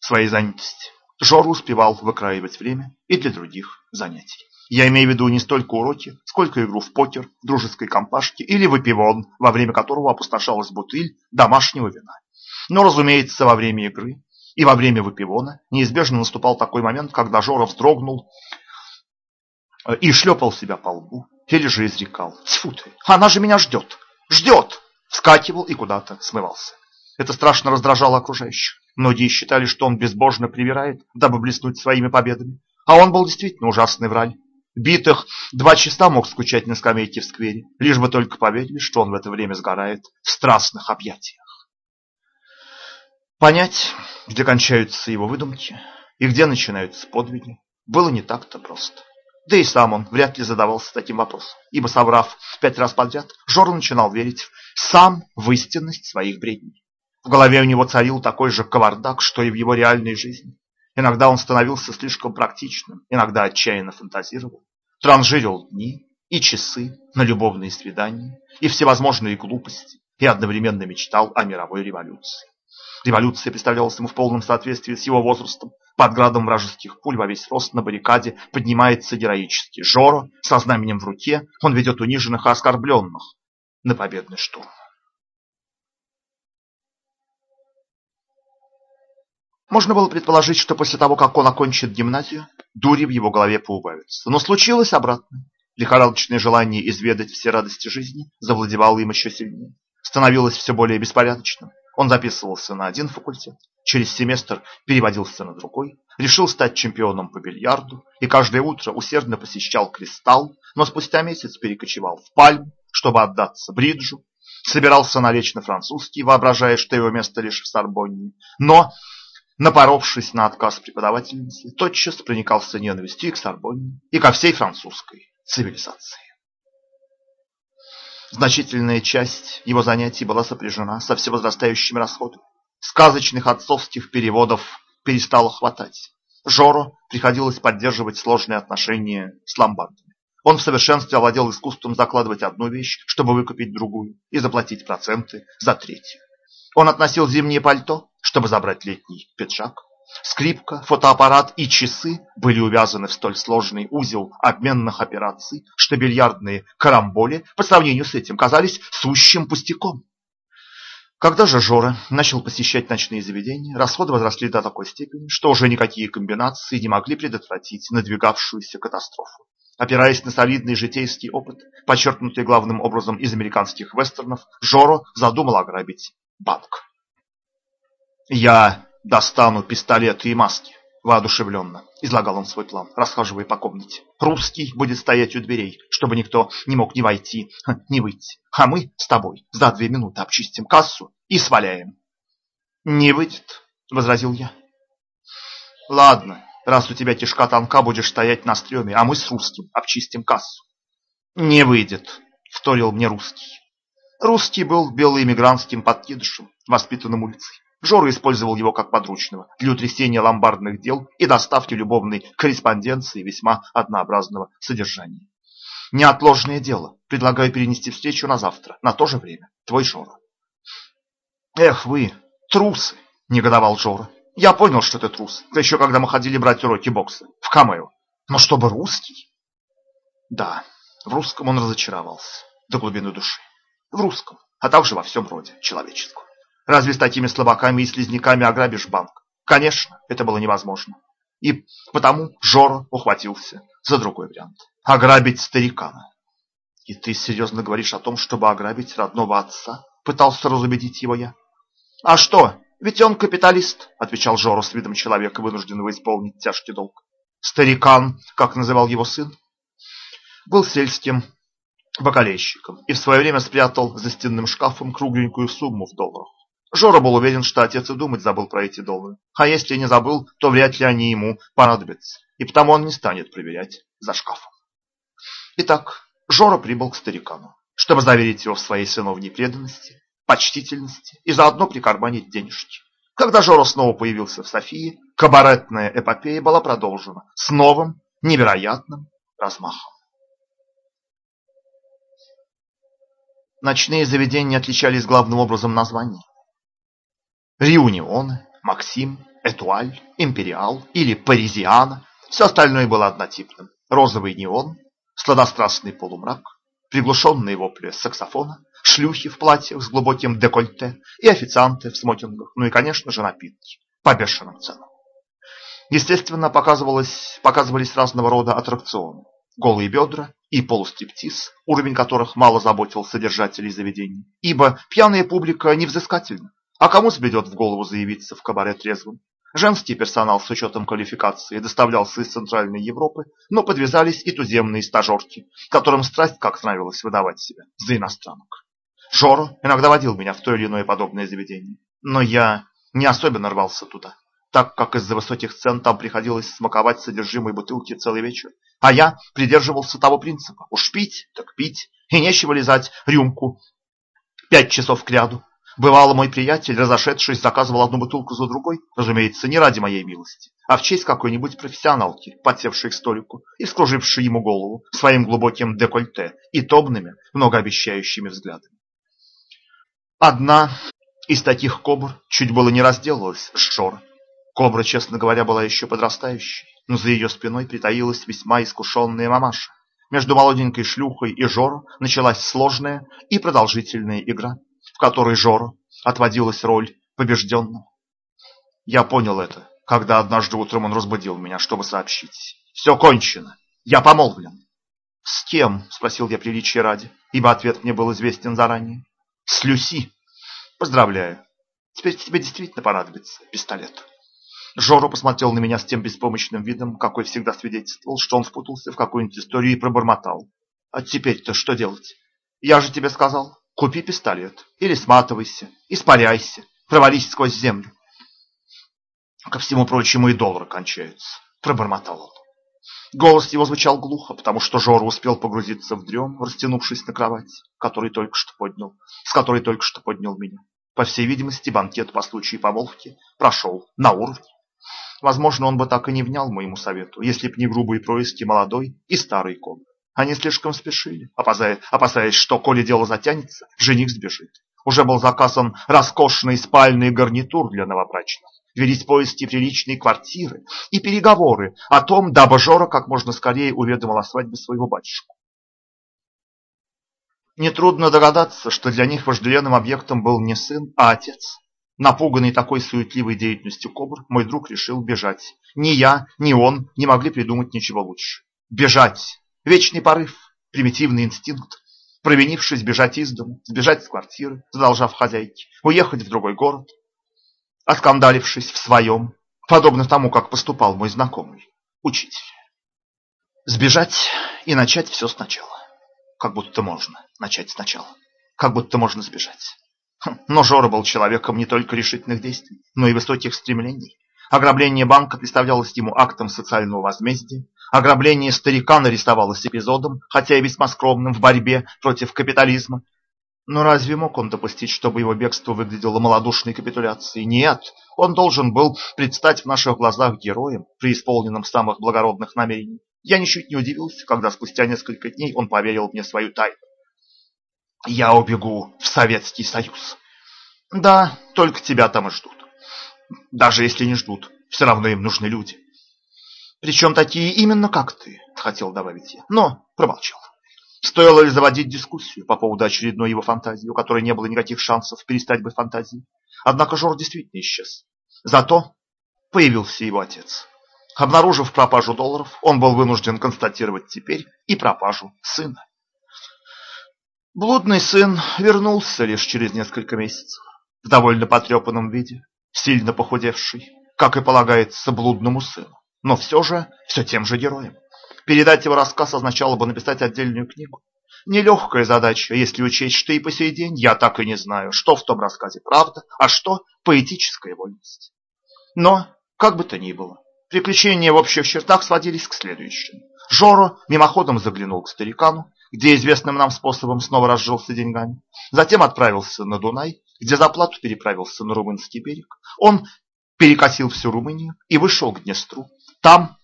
своей занятости, Жора успевал выкраивать время и для других занятий. Я имею в виду не столько уроки, сколько игру в покер, в дружеской компашке или выпивон, во время которого опустошалась бутыль домашнего вина. Но, разумеется, во время игры и во время выпивона неизбежно наступал такой момент, когда Жора вздрогнул э, и шлепал себя по лбу, или же изрекал. Тьфу ты, она же меня ждет, ждет! Вскакивал и куда-то смывался. Это страшно раздражало окружающих. Многие считали, что он безбожно привирает, дабы блеснуть своими победами. А он был действительно ужасный враль. Битых два часа мог скучать на скамейке в сквере, лишь бы только поверили, что он в это время сгорает в страстных объятиях. Понять, где кончаются его выдумки и где начинаются подвиги, было не так-то просто. Да и сам он вряд ли задавался таким вопросом, ибо, соврав пять раз подряд, Жора начинал верить сам в истинность своих бредней. В голове у него царил такой же кавардак, что и в его реальной жизни. Иногда он становился слишком практичным, иногда отчаянно фантазировал, транжирил дни и часы на любовные свидания и всевозможные глупости и одновременно мечтал о мировой революции. Революция представлялась ему в полном соответствии с его возрастом. Под градом вражеских пуль во весь рост на баррикаде поднимается героический Жоро со знаменем в руке. Он ведет униженных и оскорбленных на победный штурм. Можно было предположить, что после того, как он окончит гимназию, дури в его голове поубавится. Но случилось обратное. Лихорадочное желание изведать все радости жизни завладевало им еще сильнее. Становилось все более беспорядочным. Он записывался на один факультет, через семестр переводился на другой, решил стать чемпионом по бильярду и каждое утро усердно посещал кристалл, но спустя месяц перекочевал в Пальм, чтобы отдаться бриджу, собирался налечь на французский, воображая, что его место лишь в Сорбонне, но напоровшись на отказ преподавательницы, тотчас проникался ненавистью и к Сорбонне, и ко всей французской цивилизации. Значительная часть его занятий была сопряжена со всевозрастающими расходами. Сказочных отцовских переводов перестало хватать. Жору приходилось поддерживать сложные отношения с ломбардами. Он в совершенстве овладел искусством закладывать одну вещь, чтобы выкупить другую, и заплатить проценты за третью. Он относил зимнее пальто, чтобы забрать летний пиджак. Скрипка, фотоаппарат и часы были увязаны в столь сложный узел обменных операций, что бильярдные карамболи по сравнению с этим казались сущим пустяком. Когда же Жора начал посещать ночные заведения, расходы возросли до такой степени, что уже никакие комбинации не могли предотвратить надвигавшуюся катастрофу. Опираясь на солидный житейский опыт, подчеркнутый главным образом из американских вестернов, Жоро задумал ограбить банк. «Я достану пистолеты и маски», – воодушевленно излагал он свой план, расхаживая по комнате. «Русский будет стоять у дверей, чтобы никто не мог ни войти, ни выйти. А мы с тобой за две минуты обчистим кассу и сваляем». «Не выйдет», – возразил я. «Ладно, раз у тебя тяжка танка, будешь стоять на стреме, а мы с русским обчистим кассу». «Не выйдет», – вторил мне русский. Русский был белоэмигрантским подкидышем, воспитанным улицей. Жора использовал его как подручного для утрясения ломбардных дел и доставки любовной корреспонденции весьма однообразного содержания. Неотложное дело. Предлагаю перенести встречу на завтра, на то же время. Твой Жора. Эх вы, трусы, негодовал Жора. Я понял, что ты трус. Да еще когда мы ходили брать уроки бокса в Камео. Но чтобы русский? Да, в русском он разочаровался до глубины души в русском, а также во всем роде человеческом. Разве с такими слабаками и слизняками ограбишь банк? Конечно, это было невозможно. И потому Жора ухватился за другой вариант. Ограбить старикана. И ты серьезно говоришь о том, чтобы ограбить родного отца? Пытался разубедить его я. А что? Ведь он капиталист, отвечал Жора с видом человека, вынужденного исполнить тяжкий долг. Старикан, как называл его сын, был сельским бокалейщиком и в свое время спрятал за стенным шкафом кругленькую сумму в долларах. Жора был уверен, что отец и думать забыл про эти доллары. А если не забыл, то вряд ли они ему понадобятся, и потому он не станет проверять за шкафом. Итак, Жора прибыл к старикану, чтобы заверить его в своей сыновней преданности, почтительности и заодно прикарманить денежки. Когда Жоро снова появился в Софии, кабаретная эпопея была продолжена с новым, невероятным размахом. Ночные заведения отличались главным образом названием. Реунионы, Максим, Этуаль, Империал или Паризиана. Все остальное было однотипным. Розовый неон, сладострастный полумрак, приглушенные вопли саксофона, шлюхи в платьях с глубоким декольте и официанты в смокингах, ну и, конечно же, напитки по бешеным ценам. Естественно, показывалось, показывались разного рода аттракционы голые бедра и полустриптиз, уровень которых мало заботил содержателей заведений, ибо пьяная публика невзыскательна. А кому сбредет в голову заявиться в кабарет трезвым? Женский персонал с учетом квалификации доставлялся из Центральной Европы, но подвязались и туземные стажерки, которым страсть как нравилось выдавать себя за иностранок. Жоро иногда водил меня в то или иное подобное заведение, но я не особенно рвался туда так как из-за высоких цен там приходилось смаковать содержимое бутылки целый вечер. А я придерживался того принципа. Уж пить, так пить, и нечего лизать рюмку пять часов кряду. Бывало, мой приятель, разошедшись, заказывал одну бутылку за другой, разумеется, не ради моей милости, а в честь какой-нибудь профессионалки, подсевшей к столику и скружившей ему голову своим глубоким декольте и томными, многообещающими взглядами. Одна из таких кобр чуть было не разделалась с Шора, Кобра, честно говоря, была еще подрастающей, но за ее спиной притаилась весьма искушенная мамаша. Между молоденькой шлюхой и Жору началась сложная и продолжительная игра, которой Жору отводилась роль побежденного. Я понял это, когда однажды утром он разбудил меня, чтобы сообщить. «Все кончено. Я помолвлен». «С кем?» – спросил я приличия ради, ибо ответ мне был известен заранее. «С Люси». «Поздравляю. Теперь тебе действительно понадобится пистолет». Жоро посмотрел на меня с тем беспомощным видом, какой всегда свидетельствовал, что он впутался в какую-нибудь историю и пробормотал. «А теперь-то что делать? Я же тебе сказал, купи пистолет, или сматывайся, испаряйся, провались сквозь землю». «Ко всему прочему и доллары кончаются», — пробормотал он. Голос его звучал глухо, потому что Жора успел погрузиться в дрем, растянувшись на кровати, который только что поднял, с которой только что поднял меня. По всей видимости, банкет по случаю помолвки прошел на уровне. Возможно, он бы так и не внял моему совету, если б не грубые происки молодой и старой кобры. Они слишком спешили, опасаясь, что, коли дело затянется, жених сбежит. Уже был заказан роскошный спальный гарнитур для новобрачных. Велись поиски приличной квартиры и переговоры о том, дабы Жора как можно скорее уведомил о свадьбе своего батюшку. Нетрудно догадаться, что для них вожделенным объектом был не сын, а отец. Напуганный такой суетливой деятельностью кобр, мой друг решил бежать. Ни я, ни он не могли придумать ничего лучше. Бежать. Вечный порыв, примитивный инстинкт. Провинившись, бежать из дома, сбежать с квартиры, задолжав хозяйке, уехать в другой город, оскандалившись в своем, подобно тому, как поступал мой знакомый, учитель. Сбежать и начать все сначала. Как будто можно начать сначала. Как будто можно сбежать. Но Жора был человеком не только решительных действий, но и высоких стремлений. Ограбление банка представлялось ему актом социального возмездия. Ограбление старика нарисовалось эпизодом, хотя и весьма скромным, в борьбе против капитализма. Но разве мог он допустить, чтобы его бегство выглядело малодушной капитуляцией? Нет, он должен был предстать в наших глазах героем, преисполненным самых благородных намерений. Я ничуть не удивился, когда спустя несколько дней он поверил мне свою тайну. Я убегу в Советский Союз. Да, только тебя там и ждут. Даже если не ждут, все равно им нужны люди. Причем такие именно как ты, хотел добавить я, но промолчал. Стоило ли заводить дискуссию по поводу очередной его фантазии, у которой не было никаких шансов перестать быть фантазией? Однако Жор действительно исчез. Зато появился его отец. Обнаружив пропажу долларов, он был вынужден констатировать теперь и пропажу сына. Блудный сын вернулся лишь через несколько месяцев, в довольно потрепанном виде, сильно похудевший, как и полагается блудному сыну, но все же все тем же героем. Передать его рассказ означало бы написать отдельную книгу. Нелегкая задача, если учесть, что и по сей день я так и не знаю, что в том рассказе правда, а что поэтическая вольность. Но, как бы то ни было, приключения в общих чертах сводились к следующему. Жоро мимоходом заглянул к старикану где известным нам способом снова разжился деньгами. Затем отправился на Дунай где за плату переправился на румынский берег. Он перекосил всю Румынию и вышел к Днестру. Там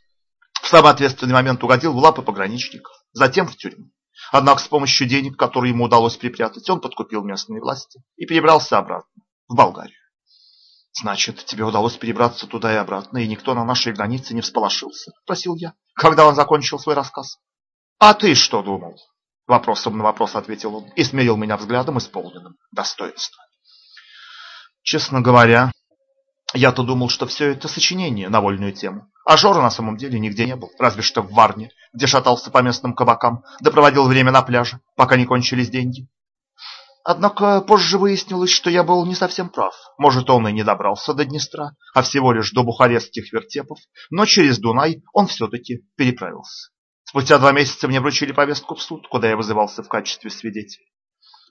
в самый ответственный момент угодил в лапы пограничников, затем в тюрьму. Однако с помощью денег, которые ему удалось припрятать, он подкупил местные власти и перебрался обратно, в Болгарию. «Значит, тебе удалось перебраться туда и обратно, и никто на нашей границе не всполошился?» – спросил я, когда он закончил свой рассказ. «А ты что думал?» – вопросом на вопрос ответил он и смерил меня взглядом, исполненным достоинства. Честно говоря, я-то думал, что все это сочинение на вольную тему. А Жора на самом деле нигде не был, разве что в Варне, где шатался по местным кабакам, да проводил время на пляже, пока не кончились деньги. Однако позже выяснилось, что я был не совсем прав. Может, он и не добрался до Днестра, а всего лишь до бухарестских вертепов, но через Дунай он все-таки переправился. Спустя два месяца мне вручили повестку в суд, куда я вызывался в качестве свидетеля.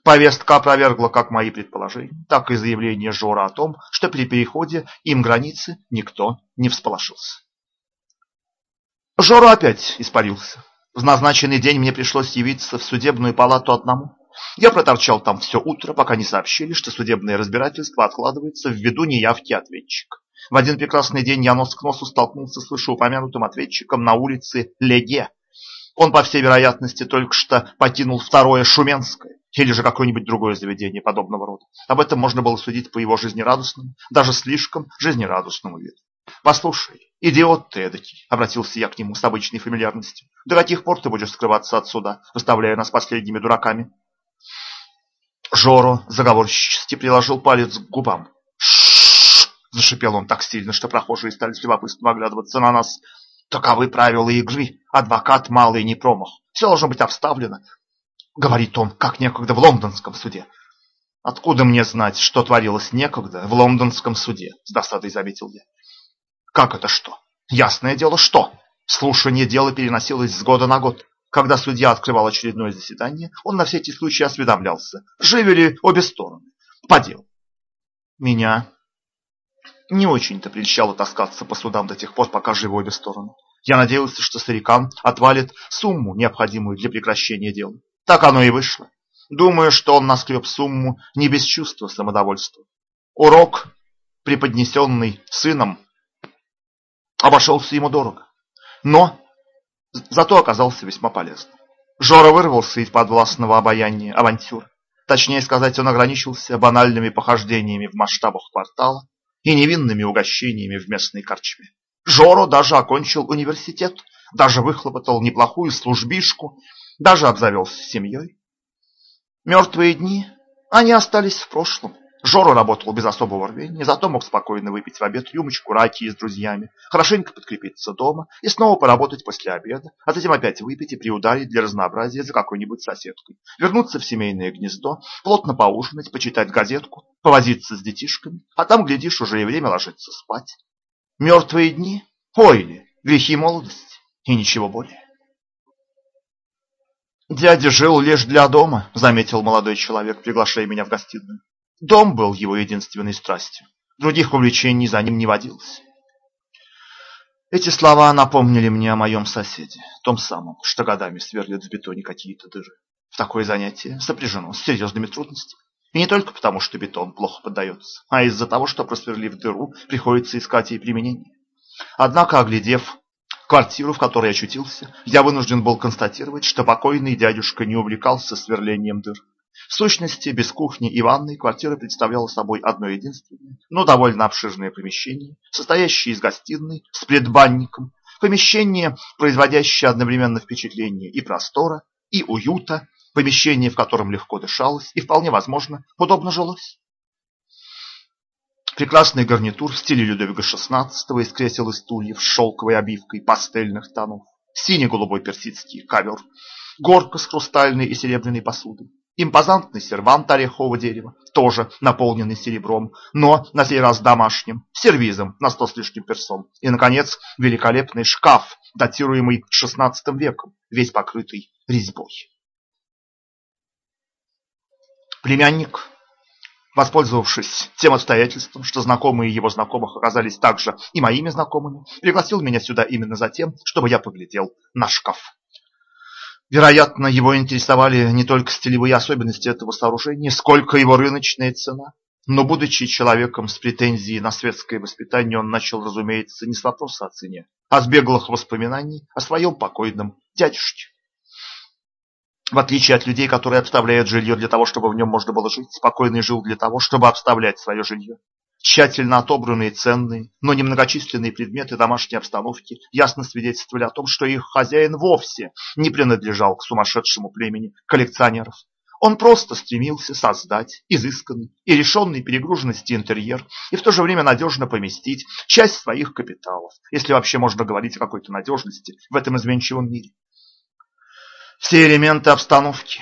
Повестка опровергла как мои предположения, так и заявление Жора о том, что при переходе им границы никто не всполошился. Жора опять испарился. В назначенный день мне пришлось явиться в судебную палату одному. Я проторчал там все утро, пока не сообщили, что судебное разбирательство откладывается ввиду неявки ответчика. В один прекрасный день я нос к носу столкнулся с вышеупомянутым ответчиком на улице Леге. Он, по всей вероятности, только что покинул второе Шуменское или же какое-нибудь другое заведение подобного рода. Об этом можно было судить по его жизнерадостному, даже слишком жизнерадостному виду. «Послушай, идиот ты эдакий», — обратился я к нему с обычной фамильярностью. «До каких пор ты будешь скрываться отсюда, выставляя нас последними дураками?» Жоро заговорщически приложил палец к губам. «Ш-ш-ш!» — зашипел он так сильно, что прохожие стали с любопытством оглядываться на нас. «Таковы правила игры. Адвокат малый не промах. Все должно быть обставлено говорит он, как некогда в лондонском суде. Откуда мне знать, что творилось некогда в лондонском суде, с досадой заметил я. Как это что? Ясное дело, что? Слушание дела переносилось с года на год. Когда судья открывал очередное заседание, он на всякий случай осведомлялся, живы ли обе стороны. По делу. Меня не очень-то прельщало таскаться по судам до тех пор, пока живы обе стороны. Я надеялся, что старикам отвалит сумму, необходимую для прекращения дела. Так оно и вышло. Думаю, что он наскреб сумму не без чувства самодовольства. Урок, преподнесенный сыном, обошелся ему дорого, но зато оказался весьма полезным. Жора вырвался из подвластного обаяния авантюр. Точнее сказать, он ограничился банальными похождениями в масштабах квартала и невинными угощениями в местной корчме. Жоро даже окончил университет, даже выхлопотал неплохую службишку даже обзавелся семьей. Мертвые дни, они остались в прошлом. Жора работал без особого рвения, зато мог спокойно выпить в обед рюмочку раки с друзьями, хорошенько подкрепиться дома и снова поработать после обеда, а затем опять выпить и приударить для разнообразия за какой-нибудь соседкой, вернуться в семейное гнездо, плотно поужинать, почитать газетку, повозиться с детишками, а там, глядишь, уже и время ложиться спать. Мертвые дни, ой ли, грехи молодости и ничего более. «Дядя жил лишь для дома», — заметил молодой человек, приглашая меня в гостиную. Дом был его единственной страстью. Других увлечений за ним не водилось. Эти слова напомнили мне о моем соседе, том самом, что годами сверлит в бетоне какие-то дыры. В такое занятие сопряжено с серьезными трудностями. И не только потому, что бетон плохо поддается, а из-за того, что, просверлив дыру, приходится искать ей применение. Однако, оглядев квартиру, в которой очутился, я вынужден был констатировать, что покойный дядюшка не увлекался сверлением дыр. В сущности, без кухни и ванной квартира представляла собой одно единственное, но довольно обширное помещение, состоящее из гостиной с предбанником, помещение, производящее одновременно впечатление и простора, и уюта, помещение, в котором легко дышалось и, вполне возможно, удобно жилось. Прекрасный гарнитур в стиле Людовика XVI из кресел и стульев с шелковой обивкой пастельных тонов, синий-голубой персидский ковер, горка с хрустальной и серебряной посудой, импозантный сервант орехового дерева, тоже наполненный серебром, но на сей раз домашним, сервизом на сто с лишним персон, и, наконец, великолепный шкаф, датируемый XVI веком, весь покрытый резьбой. Племянник Воспользовавшись тем обстоятельством, что знакомые его знакомых оказались также и моими знакомыми, пригласил меня сюда именно за тем, чтобы я поглядел на шкаф. Вероятно, его интересовали не только стилевые особенности этого сооружения, сколько его рыночная цена. Но, будучи человеком с претензией на светское воспитание, он начал, разумеется, не с вопроса о цене, а с беглых воспоминаний о своем покойном дядюшке. В отличие от людей, которые обставляют жилье для того, чтобы в нем можно было жить, покойный жил для того, чтобы обставлять свое жилье. Тщательно отобранные ценные, но немногочисленные предметы домашней обстановки ясно свидетельствовали о том, что их хозяин вовсе не принадлежал к сумасшедшему племени коллекционеров. Он просто стремился создать изысканный и решенный перегруженности интерьер и в то же время надежно поместить часть своих капиталов, если вообще можно говорить о какой-то надежности в этом изменчивом мире. Все элементы обстановки,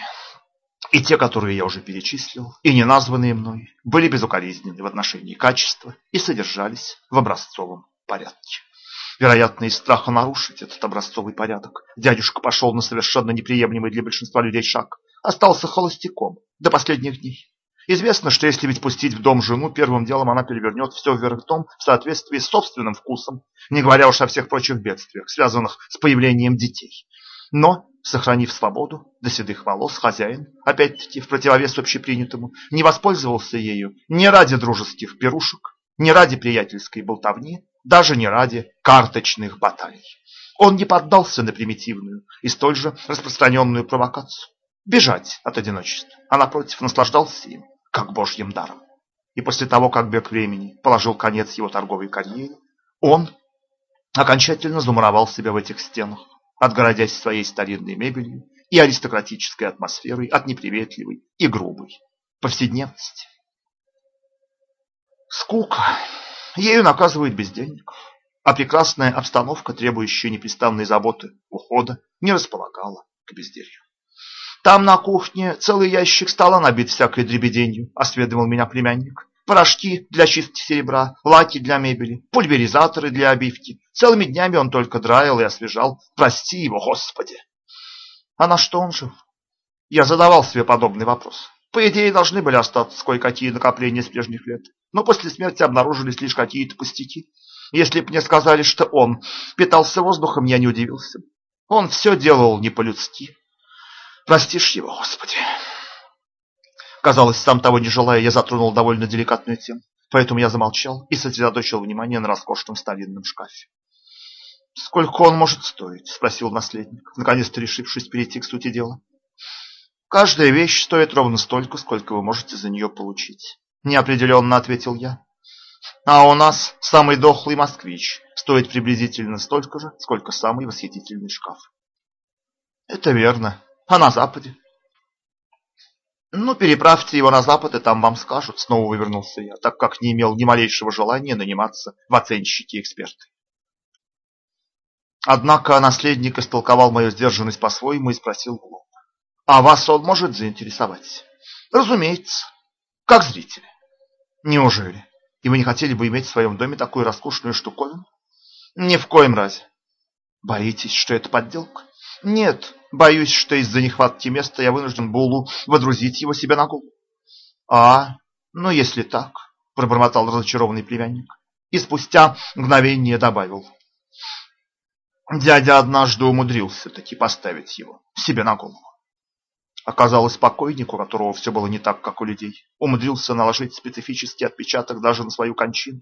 и те, которые я уже перечислил, и не названные мной, были безукоризненны в отношении качества и содержались в образцовом порядке. Вероятно, из страха нарушить этот образцовый порядок, дядюшка пошел на совершенно неприемлемый для большинства людей шаг, остался холостяком до последних дней. Известно, что если ведь пустить в дом жену, первым делом она перевернет все вверх дом в соответствии с собственным вкусом, не говоря уж о всех прочих бедствиях, связанных с появлением детей. Но, сохранив свободу до седых волос, хозяин, опять-таки в противовес общепринятому, не воспользовался ею не ради дружеских пирушек, не ради приятельской болтовни, даже не ради карточных баталий. Он не поддался на примитивную и столь же распространенную провокацию бежать от одиночества, а напротив наслаждался им, как божьим даром. И после того, как бег времени положил конец его торговой карьере, он окончательно замуровал себя в этих стенах, отгородясь своей старинной мебелью и аристократической атмосферой от неприветливой и грубой повседневности. Скука. Ею наказывает бездельников, а прекрасная обстановка, требующая непрестанной заботы, ухода, не располагала к безделью. Там на кухне целый ящик стола набит всякой дребеденью, осведомил меня племянник. Порошки для чистки серебра, лаки для мебели, пульверизаторы для обивки. Целыми днями он только драил и освежал. Прости его, Господи! А на что он жил? Я задавал себе подобный вопрос. По идее, должны были остаться кое-какие накопления с прежних лет. Но после смерти обнаружились лишь какие-то пустяки. Если бы мне сказали, что он питался воздухом, я не удивился. Он все делал не по-людски. Простишь его, Господи. Казалось, сам того не желая, я затронул довольно деликатную тему. Поэтому я замолчал и сосредоточил внимание на роскошном старинном шкафе. «Сколько он может стоить?» – спросил наследник, наконец-то решившись перейти к сути дела. «Каждая вещь стоит ровно столько, сколько вы можете за нее получить», – неопределенно ответил я. «А у нас самый дохлый москвич стоит приблизительно столько же, сколько самый восхитительный шкаф». «Это верно», а на западе? Ну, переправьте его на запад, и там вам скажут, снова вывернулся я, так как не имел ни малейшего желания наниматься в оценщики-эксперты. Однако наследник истолковал мою сдержанность по-своему и спросил в. А вас он может заинтересовать? Разумеется, как зрители. Неужели? И вы не хотели бы иметь в своем доме такую роскошную штуковину? Ни в коем разе. Боитесь, что это подделка? Нет, боюсь, что из-за нехватки места я вынужден был водрузить его себе на голову. А, ну если так, пробормотал разочарованный племянник. И спустя мгновение добавил. Дядя однажды умудрился таки поставить его себе на голову. Оказалось, покойник, у которого все было не так, как у людей, умудрился наложить специфический отпечаток даже на свою кончину.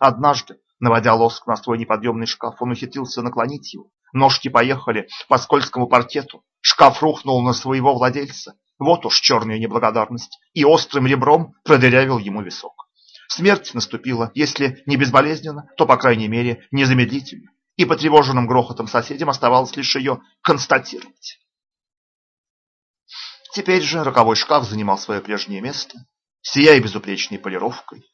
Однажды, наводя лоск на свой неподъемный шкаф, он ухитрился наклонить его Ножки поехали по скользкому паркету. Шкаф рухнул на своего владельца. Вот уж черная неблагодарность. И острым ребром продырявил ему висок. Смерть наступила, если не безболезненно, то, по крайней мере, незамедлительно. И потревоженным грохотом соседям оставалось лишь ее констатировать. Теперь же роковой шкаф занимал свое прежнее место, сияя безупречной полировкой.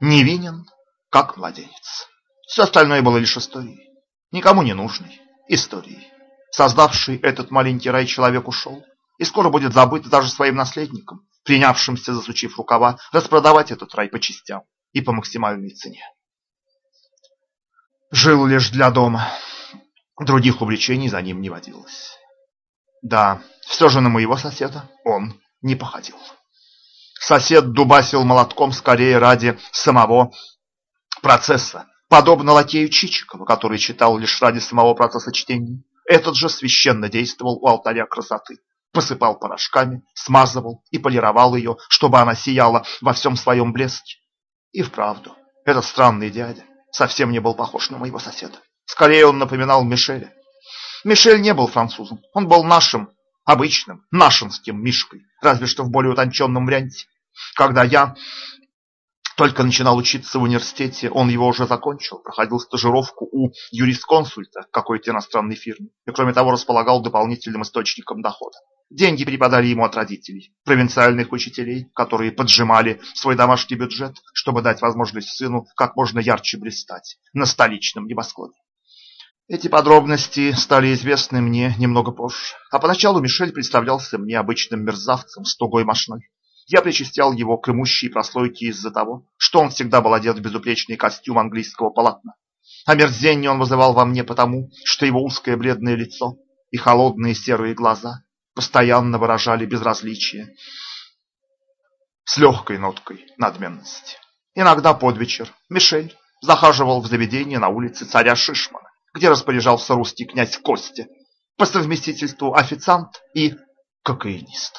Невинен, как младенец. Все остальное было лишь историей, никому не нужной историей. Создавший этот маленький рай человек ушел, и скоро будет забыт даже своим наследником, принявшимся, засучив рукава, распродавать этот рай по частям и по максимальной цене. Жил лишь для дома, других увлечений за ним не водилось. Да, все же на моего соседа он не походил. Сосед дубасил молотком скорее ради самого процесса, Подобно лакею Чичикова, который читал лишь ради самого процесса чтения, этот же священно действовал у алтаря красоты, посыпал порошками, смазывал и полировал ее, чтобы она сияла во всем своем блеске. И вправду, этот странный дядя совсем не был похож на моего соседа. Скорее он напоминал Мишеля. Мишель не был французом, он был нашим, обычным, нашинским Мишкой, разве что в более утонченном варианте. Когда я только начинал учиться в университете, он его уже закончил, проходил стажировку у юрисконсульта какой-то иностранной фирмы и, кроме того, располагал дополнительным источником дохода. Деньги перепадали ему от родителей, провинциальных учителей, которые поджимали свой домашний бюджет, чтобы дать возможность сыну как можно ярче блистать на столичном небосклоне. Эти подробности стали известны мне немного позже, а поначалу Мишель представлялся мне обычным мерзавцем с тугой мошной. Я причастял его к имущей прослойке из-за того, что он всегда был одет в безупречный костюм английского полотна. Омерзение он вызывал во мне потому, что его узкое бледное лицо и холодные серые глаза постоянно выражали безразличие с легкой ноткой надменности. Иногда под вечер Мишель захаживал в заведение на улице царя Шишмана, где распоряжался русский князь Костя, по совместительству официант и кокаинист.